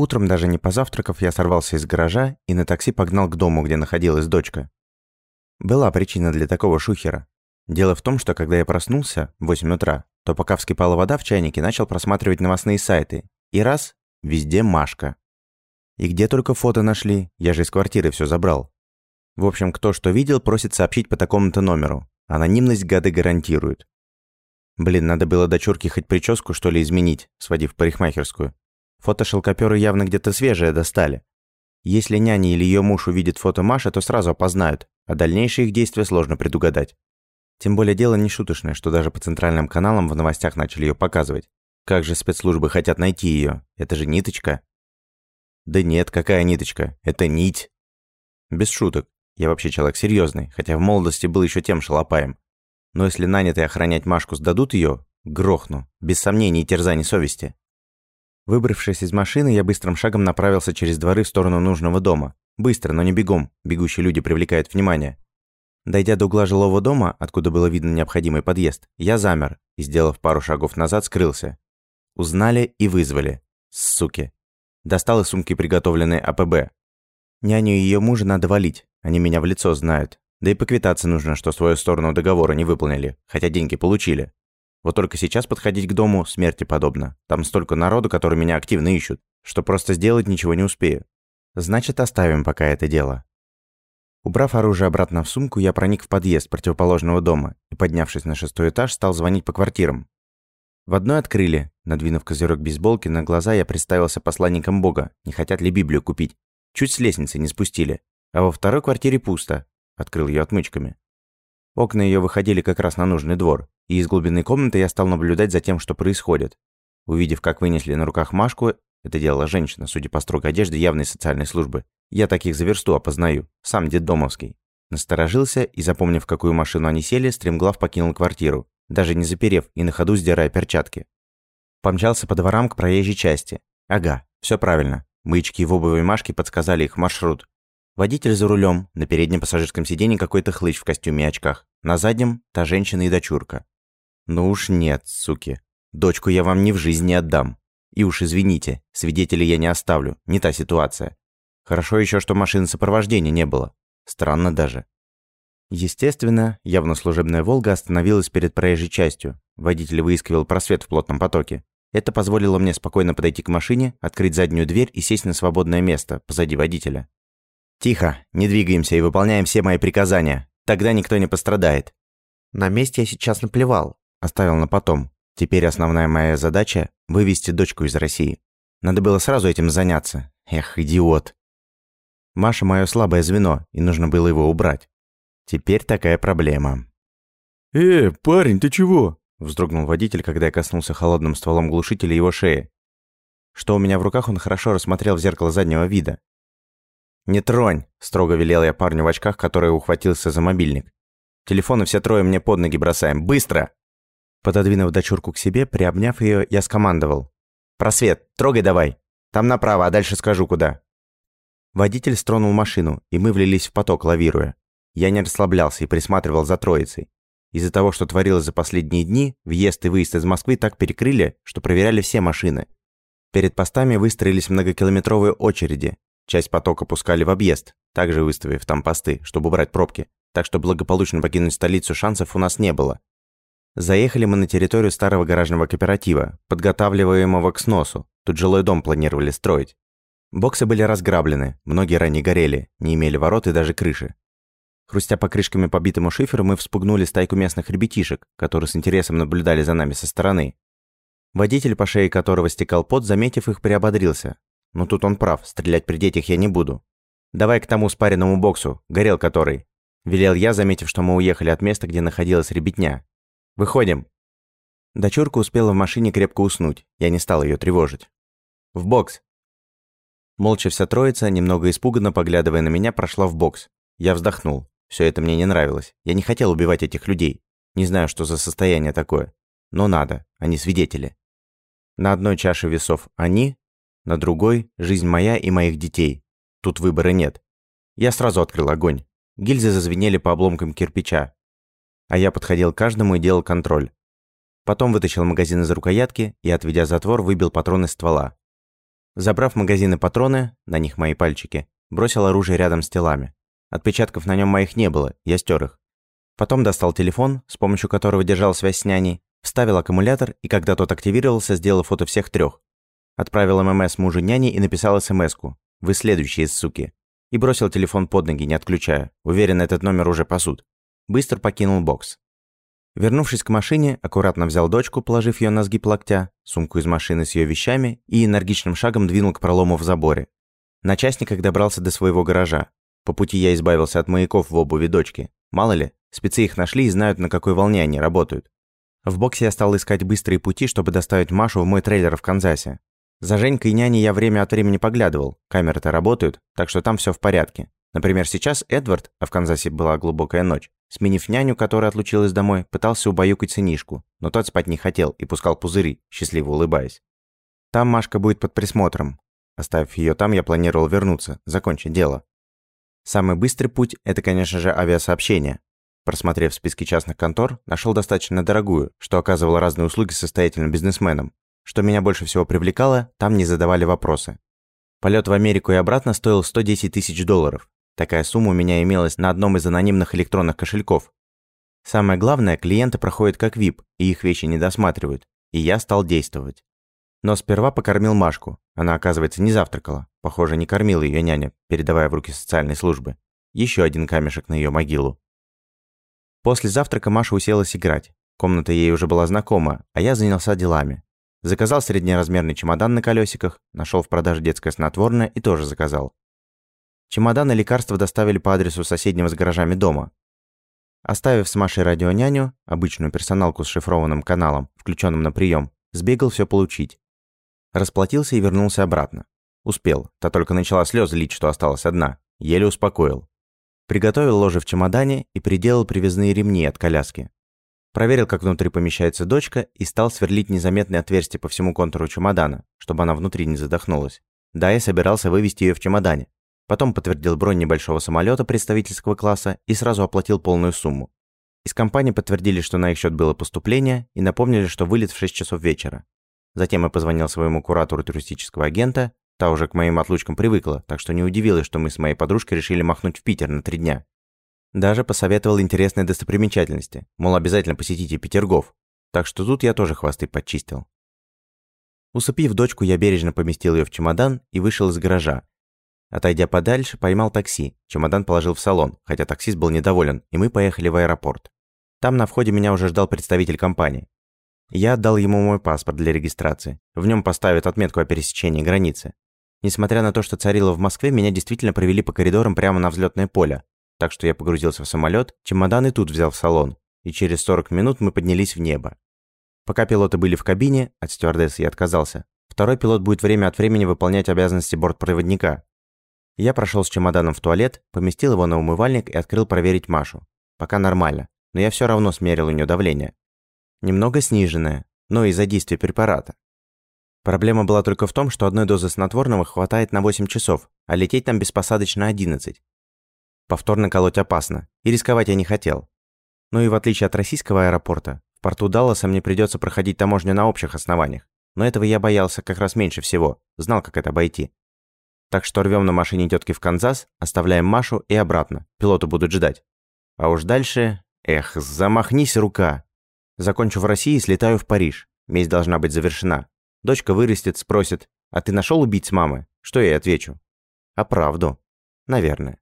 Утром, даже не позавтракав, я сорвался из гаража и на такси погнал к дому, где находилась дочка. Была причина для такого шухера. Дело в том, что когда я проснулся в 8 утра, то пока вскипала вода в чайнике, начал просматривать новостные сайты. И раз – везде Машка. И где только фото нашли, я же из квартиры все забрал. В общем, кто что видел, просит сообщить по такому-то номеру. Анонимность гады гарантируют. Блин, надо было дочурке хоть прическу, что ли, изменить, сводив парикмахерскую. Фото шелкопёры явно где-то свежее достали. Если няня или ее муж увидит фото Маши, то сразу опознают, а дальнейшие их действия сложно предугадать. Тем более дело не шуточное, что даже по центральным каналам в новостях начали ее показывать. Как же спецслужбы хотят найти ее? Это же ниточка. Да нет, какая ниточка? Это нить. Без шуток. Я вообще человек серьезный, хотя в молодости был еще тем шалопаем. Но если нанятые охранять Машку сдадут ее, грохну, без сомнений и терзаний совести. Выбравшись из машины, я быстрым шагом направился через дворы в сторону нужного дома. Быстро, но не бегом, бегущие люди привлекают внимание. Дойдя до угла жилого дома, откуда было видно необходимый подъезд, я замер и, сделав пару шагов назад, скрылся. Узнали и вызвали. Суки. Достал из сумки приготовленный АПБ. Няню и ее мужа надо валить, они меня в лицо знают. Да и поквитаться нужно, что свою сторону договора не выполнили, хотя деньги получили. Вот только сейчас подходить к дому смерти подобно. Там столько народу, который меня активно ищут, что просто сделать ничего не успею. Значит, оставим пока это дело. Убрав оружие обратно в сумку, я проник в подъезд противоположного дома и, поднявшись на шестой этаж, стал звонить по квартирам. В одной открыли. Надвинув козырек бейсболки, на глаза я представился посланником Бога, не хотят ли Библию купить. Чуть с лестницы не спустили. А во второй квартире пусто. Открыл ее отмычками. Окна ее выходили как раз на нужный двор, и из глубины комнаты я стал наблюдать за тем, что происходит. Увидев, как вынесли на руках Машку, это делала женщина, судя по строгой одежде явной социальной службы, я таких за версту опознаю, сам детдомовский. Насторожился и, запомнив, какую машину они сели, стремглав покинул квартиру, даже не заперев и на ходу сдирая перчатки. Помчался по дворам к проезжей части. Ага, все правильно. Маячки в обуви Машки подсказали их маршрут. Водитель за рулем, на переднем пассажирском сиденье какой-то хлыщ в костюме и очках. На заднем – та женщина и дочурка. Ну уж нет, суки. Дочку я вам ни в жизни отдам. И уж извините, свидетелей я не оставлю, не та ситуация. Хорошо еще, что машины сопровождения не было. Странно даже. Естественно, явно служебная «Волга» остановилась перед проезжей частью. Водитель выискивал просвет в плотном потоке. Это позволило мне спокойно подойти к машине, открыть заднюю дверь и сесть на свободное место позади водителя. «Тихо, не двигаемся и выполняем все мои приказания. Тогда никто не пострадает». На месте я сейчас наплевал, оставил на потом. Теперь основная моя задача – вывести дочку из России. Надо было сразу этим заняться. Эх, идиот. Маша – мое слабое звено, и нужно было его убрать. Теперь такая проблема. «Э, парень, ты чего?» – вздрогнул водитель, когда я коснулся холодным стволом глушителя его шеи. Что у меня в руках, он хорошо рассмотрел в зеркало заднего вида. «Не тронь!» – строго велел я парню в очках, который ухватился за мобильник. «Телефоны все трое мне под ноги бросаем. Быстро!» Пододвинув дочурку к себе, приобняв ее, я скомандовал. «Просвет, трогай давай! Там направо, а дальше скажу куда!» Водитель стронул машину, и мы влились в поток, лавируя. Я не расслаблялся и присматривал за троицей. Из-за того, что творилось за последние дни, въезд и выезд из Москвы так перекрыли, что проверяли все машины. Перед постами выстроились многокилометровые очереди, Часть потока пускали в объезд, также выставив там посты, чтобы убрать пробки, так что благополучно покинуть столицу шансов у нас не было. Заехали мы на территорию старого гаражного кооператива, подготавливаемого к сносу. Тут жилой дом планировали строить. Боксы были разграблены, многие ранее горели, не имели ворот и даже крыши. Хрустя покрышками побитому шиферу, мы вспугнули стайку местных ребятишек, которые с интересом наблюдали за нами со стороны. Водитель, по шее которого стекал пот, заметив их, приободрился. Но тут он прав, стрелять при детях я не буду. Давай к тому спаренному боксу, горел который. Велел я, заметив, что мы уехали от места, где находилась ребятня. Выходим. Дочурка успела в машине крепко уснуть, я не стал ее тревожить. В бокс. Молча вся троица, немного испуганно поглядывая на меня, прошла в бокс. Я вздохнул. Все это мне не нравилось. Я не хотел убивать этих людей. Не знаю, что за состояние такое. Но надо, они свидетели. На одной чаше весов они, на другой – жизнь моя и моих детей. Тут выбора нет. Я сразу открыл огонь. Гильзы зазвенели по обломкам кирпича. А я подходил к каждому и делал контроль. Потом вытащил магазин из рукоятки и, отведя затвор, выбил патрон из ствола. Забрав магазины патроны, на них мои пальчики, бросил оружие рядом с телами. Отпечатков на нем моих не было, я стер их. Потом достал телефон, с помощью которого держал связь с няней, вставил аккумулятор и, когда тот активировался, сделал фото всех трех. Отправил ММС мужу няни и написал СМС-ку «Вы следующие, суки». И бросил телефон под ноги, не отключая. Уверен, этот номер уже пасут. Быстро покинул бокс. Вернувшись к машине, аккуратно взял дочку, положив ее на сгиб локтя, сумку из машины с ее вещами и энергичным шагом двинул к пролому в заборе. На частниках добрался до своего гаража. По пути я избавился от маяков в обуви дочки. Мало ли, спецы их нашли и знают, на какой волне они работают. В боксе я стал искать быстрые пути, чтобы доставить Машу в мой трейлер в Канзасе. За Женькой и няней я время от времени поглядывал. Камеры-то работают, так что там все в порядке. Например, сейчас Эдвард, а в Канзасе была глубокая ночь, Сменив няню, которая отлучилась домой, пытался убаюкать сынишку, но тот спать не хотел и пускал пузыри, счастливо улыбаясь. Там Машка будет под присмотром. Оставив ее там, я планировал вернуться, закончить дело. Самый быстрый путь – это, конечно же, авиасообщение. Просмотрев списки частных контор, нашел достаточно дорогую, что оказывало разные услуги состоятельным бизнесменам. Что меня больше всего привлекало, там не задавали вопросы. Полет в Америку и обратно стоил 110 тысяч долларов, Такая сумма у меня имелась на одном из анонимных электронных кошельков. Самое главное, клиенты проходят как VIP, и их вещи не досматривают. И я стал действовать. Но сперва покормил Машку. Она, оказывается, не завтракала. Похоже, не кормила ее няня, передавая в руки социальной службы. Еще один камешек на ее могилу. После завтрака Маша уселась играть. Комната ей уже была знакома, а я занялся делами. Заказал среднеразмерный чемодан на колесиках, нашел в продаже детское снотворное и тоже заказал. Чемодан и лекарства доставили по адресу соседнего с гаражами дома. Оставив с Машей радионяню, обычную персоналку с шифрованным каналом, включенным на прием, сбегал все получить. Расплатился и вернулся обратно. Успел, та только начала слезы лить, что осталась одна. Еле успокоил. Приготовил ложе в чемодане и приделал привязные ремни от коляски. Проверил, как внутри помещается дочка, и стал сверлить незаметные отверстия по всему контуру чемодана, чтобы она внутри не задохнулась. Да, я собирался вывести ее в чемодане, Потом подтвердил бронь небольшого самолета представительского класса и сразу оплатил полную сумму. Из компании подтвердили, что на их счет было поступление, и напомнили, что вылет в 6 часов вечера. Затем я позвонил своему куратору туристического агента, та уже к моим отлучкам привыкла, так что не удивилась, что мы с моей подружкой решили махнуть в Питер на три дня. Даже посоветовал интересные достопримечательности, мол, обязательно посетите Петергоф. Так что тут я тоже хвосты подчистил. Усыпив дочку, я бережно поместил ее в чемодан и вышел из гаража, Отойдя подальше, поймал такси. Чемодан положил в салон, хотя таксист был недоволен, и мы поехали в аэропорт. Там на входе меня уже ждал представитель компании. Я отдал ему мой паспорт для регистрации. В нем поставят отметку о пересечении границы. Несмотря на то, что царило в Москве, меня действительно провели по коридорам прямо на взлетное поле. Так что я погрузился в самолет, чемодан и тут взял в салон. И через 40 минут мы поднялись в небо. Пока пилоты были в кабине, от стюардессы я отказался. Второй пилот будет время от времени выполнять обязанности бортпроводника, я прошел с чемоданом в туалет, поместил его на умывальник и открыл проверить Машу. Пока нормально, но я все равно смерил у нее давление. Немного сниженное, но из-за действия препарата. Проблема была только в том, что одной дозы снотворного хватает на 8 часов, а лететь там беспосадочно 11. Повторно колоть опасно, и рисковать я не хотел. Но и в отличие от российского аэропорта, в порту Далласа мне придется проходить таможню на общих основаниях. Но этого я боялся как раз меньше всего, знал, как это обойти. Так что рвем на машине тетки в Канзас, оставляем Машу и обратно. Пилоты будут ждать. А уж дальше... Эх, замахнись, рука. Закончу в России и слетаю в Париж. Месть должна быть завершена. Дочка вырастет, спросит, а ты нашел убить мамы? Что я ей отвечу? А правду? Наверное.